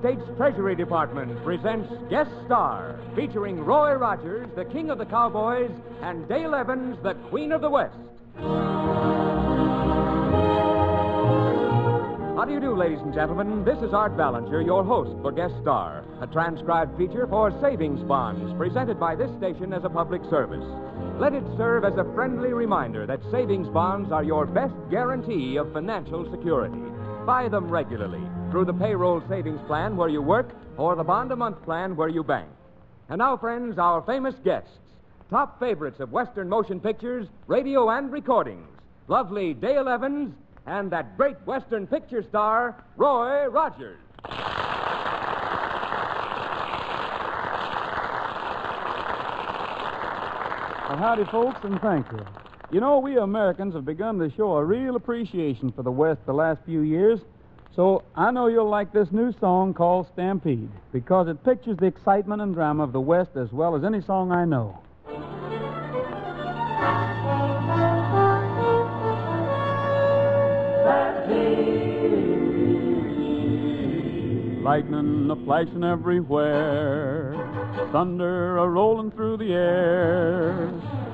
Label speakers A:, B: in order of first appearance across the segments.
A: States Treasury Department presents Guest Star, featuring Roy Rogers, the King of the Cowboys, and Dale Evans, the Queen of the West. How do you do, ladies and gentlemen? This is Art Ballinger, your host for Guest Star, a transcribed feature for savings bonds presented by this station as a public service. Let it serve as a friendly reminder that savings bonds are your best guarantee of financial security. Buy them regularly through the payroll savings plan where you work or the bond a month plan where you bank. And now, friends, our famous guests, top favorites of Western motion pictures, radio, and recordings. Lovely Dale Evans and that great Western picture star, Roy Rogers.
B: Well, howdy, folks, and thank you. You know, we Americans have begun to show a real appreciation for the West the last few years. So I know you'll like this new song called Stampede because it pictures the excitement and drama of the West as well as any song I know. Lightning a flashing everywhere, thunder a rolling through the air,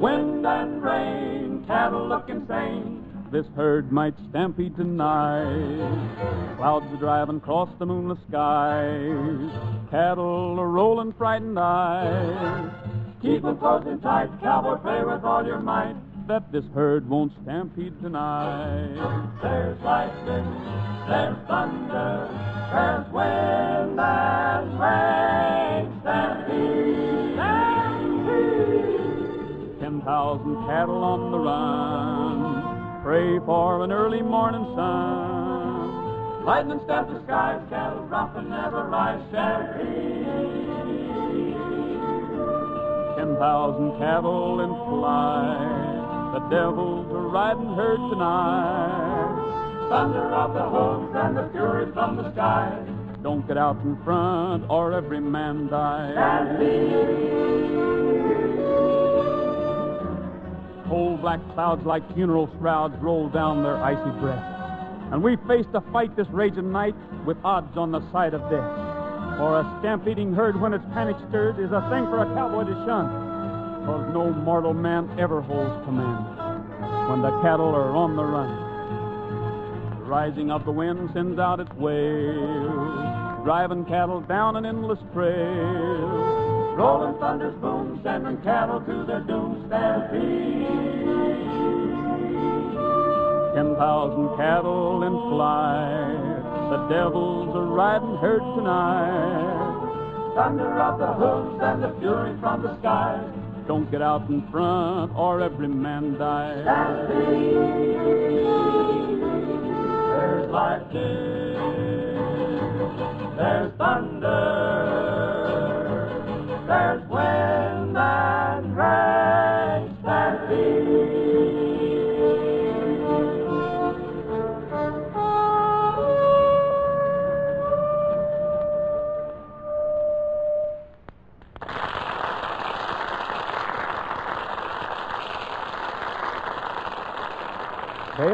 B: wind and rain, cattle look insane. This herd might stampede tonight. Clouds are driving across the moonless skies, cattle are rolling frightened eyes. Keep 'em close and tight, cowboy, pray with all your might that this herd won't stampede tonight. There's lightning, there's thunder, there's wind and rain. Stampede, stampede. Ten thousand cattle on the run. Pray for an early morning sun. Lightning stamps the skies, cattle and never rise. Ten thousand cattle in flight. The devil's a riding herd tonight. Thunder of the hooves and the fury from the sky. Don't get out in front or every man dies. Cold black clouds like funeral shrouds roll down their icy breasts. And we face to fight this raging night with odds on the side of death. For a stampeding herd when it's panic stirred is a thing for a cowboy to shun. Cause no mortal man ever holds command when the cattle are on the run. The rising of the wind sends out its wails, driving cattle down an endless trail. Rolling thunder's boom, sending cattle to their doom stampede. Ten thousand cattle in flight, the devil's are riding herd tonight. Thunder of the hooves and the fury from the skies. Don't get out in front or every man dies. Stampede. There's lightning, there's thunder,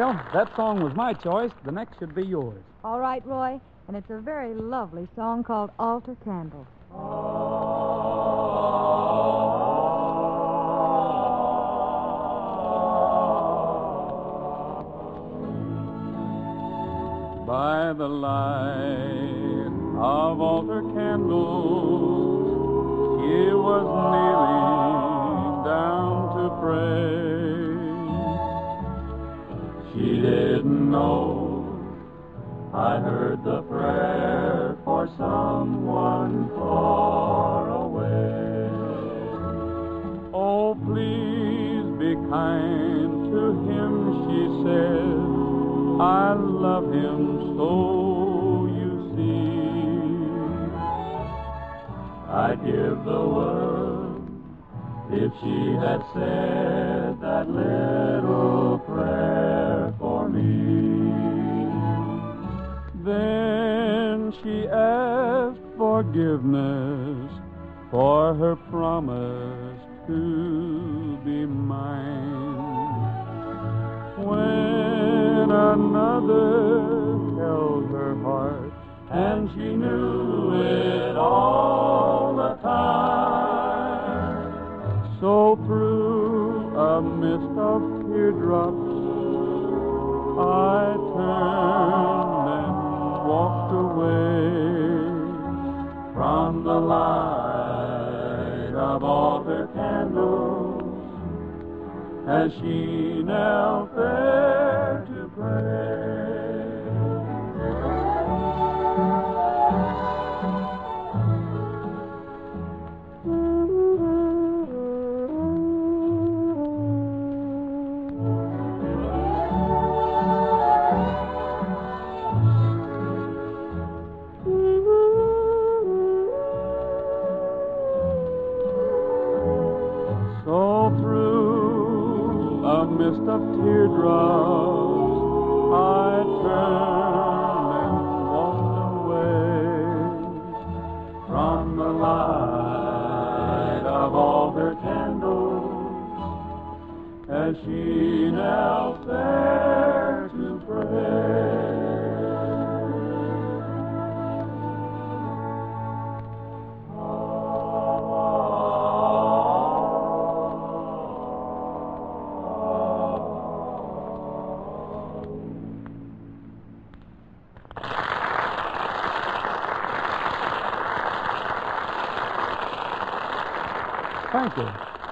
B: Dale, that song was my choice. The next should be yours.
C: All right, Roy. And it's a very lovely song called Altar Candle.
B: By the light of altar candles, he was kneeling I heard the prayer for someone far away. Oh, please be kind to him, she said. I love him so, you see. I'd give the world if she had said that little forgiveness for her promise to be mine. When another held her heart and she knew it all the time. So through a mist of teardrops, I turned and walked away light of altar candles as she knelt there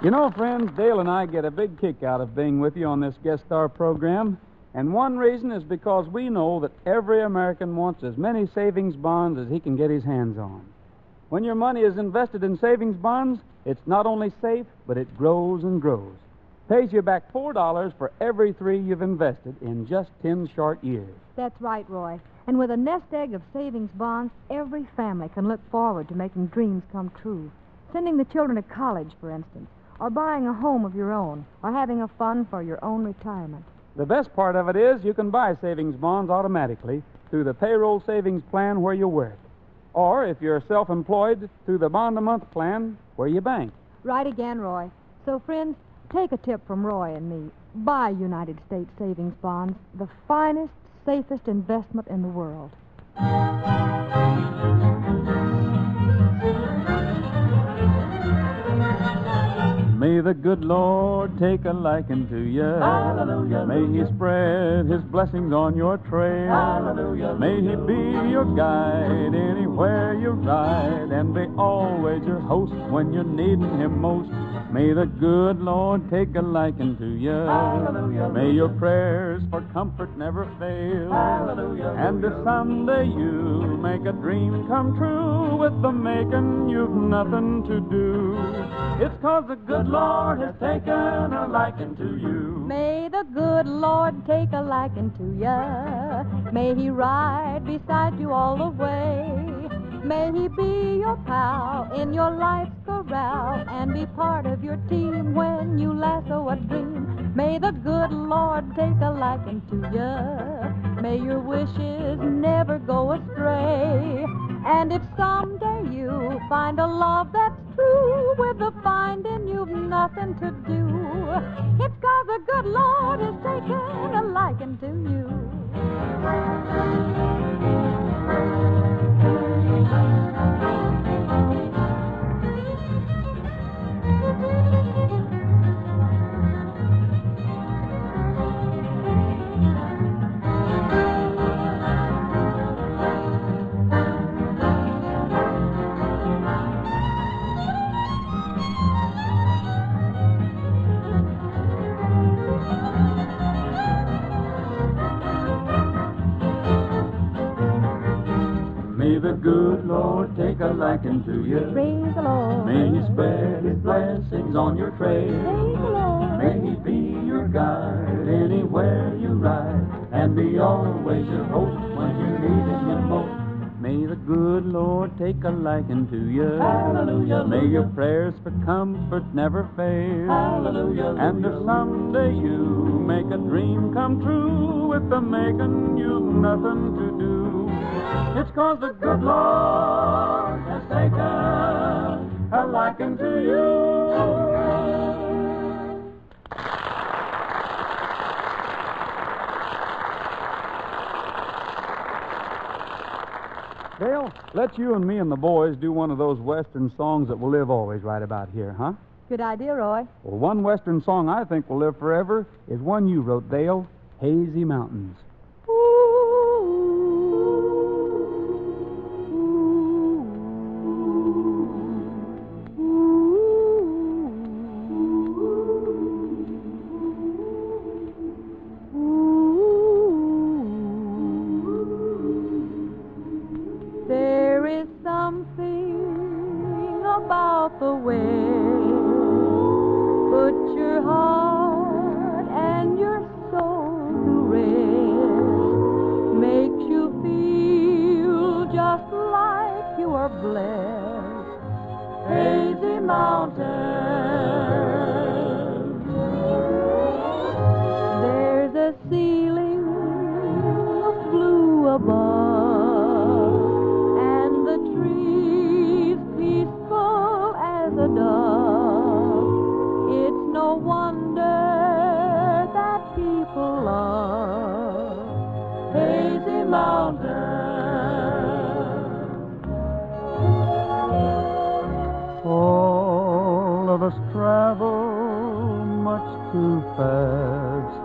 B: You know, friends, Dale and I get a big kick out of being with you on this guest star program. And one reason is because we know that every American wants as many savings bonds as he can get his hands on. When your money is invested in savings bonds, it's not only safe, but it grows and grows. Pays you back $4 for every three you've invested in just 10 short years.
C: That's right, Roy. And with a nest egg of savings bonds, every family can look forward to making dreams come true. Sending the children to college, for instance, or buying a home of your own, or having a fund for your own retirement.
B: The best part of it is you can buy savings bonds automatically through the payroll savings plan where you work. Or if you're self employed, through the bond a month plan where you bank.
C: Right again, Roy. So, friends, take a tip from Roy and me. Buy United States savings bonds, the finest, safest investment in the world.
B: The good Lord take a liking to you.
D: Hallelujah.
B: May He spread His blessings on your trail.
D: Hallelujah.
B: May He be your guide anywhere you ride and be always your host when you're needing Him most. May the good Lord take a liking to you.
D: Hallelujah.
B: May your prayers for comfort never fail.
D: Hallelujah.
B: And if someday you make a dream come true with the making you've nothing to do, it's 'cause the good Lord has taken a liking to you.
C: May the good Lord take a liking to you. May he ride beside you all the way. May he be your pal in your life's corral and be part of your team when you lasso a dream. May the good Lord take a liking to ya. May your wishes never go astray. And if someday you find a love that's true with the finding you've nothing to do, it's 'cause the good Lord has taken a liking to you.
B: A liking to you.
C: Praise the Lord.
B: May He spread His blessings on your trail.
C: Praise the Lord.
B: May He be your guide anywhere you ride and be always your host when you need Him most. May the good Lord take a liking to you.
D: Hallelujah.
B: May your prayers for comfort never fail.
D: Hallelujah.
B: And if someday you make a dream come true with the making you've nothing to do, it's 'cause the good Lord has taken a liking to you. Dale, let you and me and the boys do one of those Western songs that will live always right about here, huh?
C: Good idea, Roy.
B: Well, one Western song I think will live forever is one you wrote, Dale Hazy Mountains. All of us travel much too fast,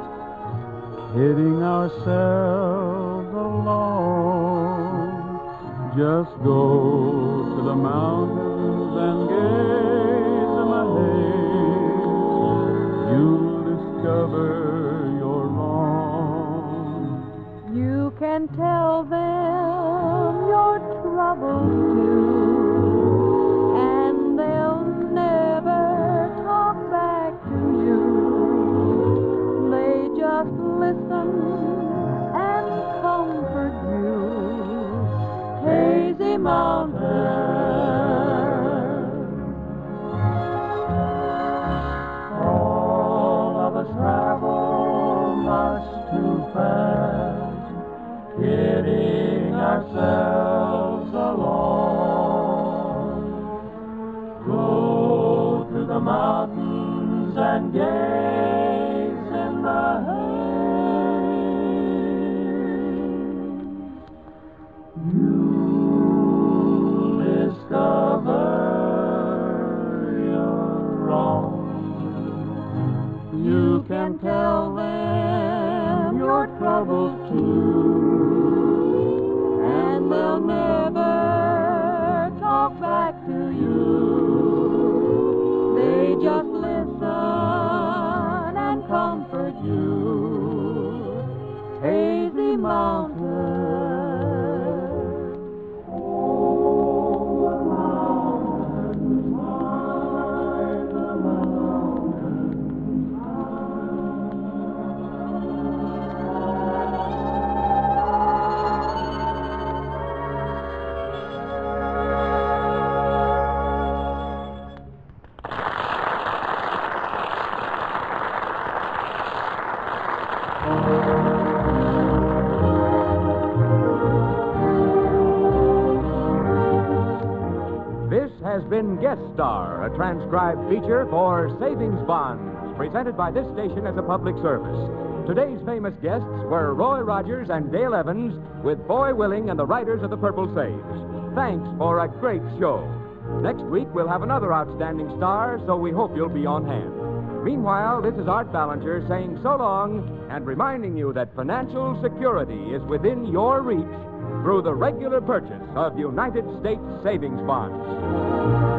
B: hitting ourselves along. Just go to the mountains and gaze
C: your troubles
A: This has been Guest Star, a transcribed feature for Savings Bonds, presented by this station as a public service. Today's famous guests were Roy Rogers and Dale Evans, with Foy Willing and the Riders of The Purple Sage. Thanks for a great show. Next week, we'll have another outstanding star, so we hope you'll be on hand. Meanwhile, this is Art Ballinger saying so long and reminding you that financial security is within your reach through the regular purchase of United States savings bonds.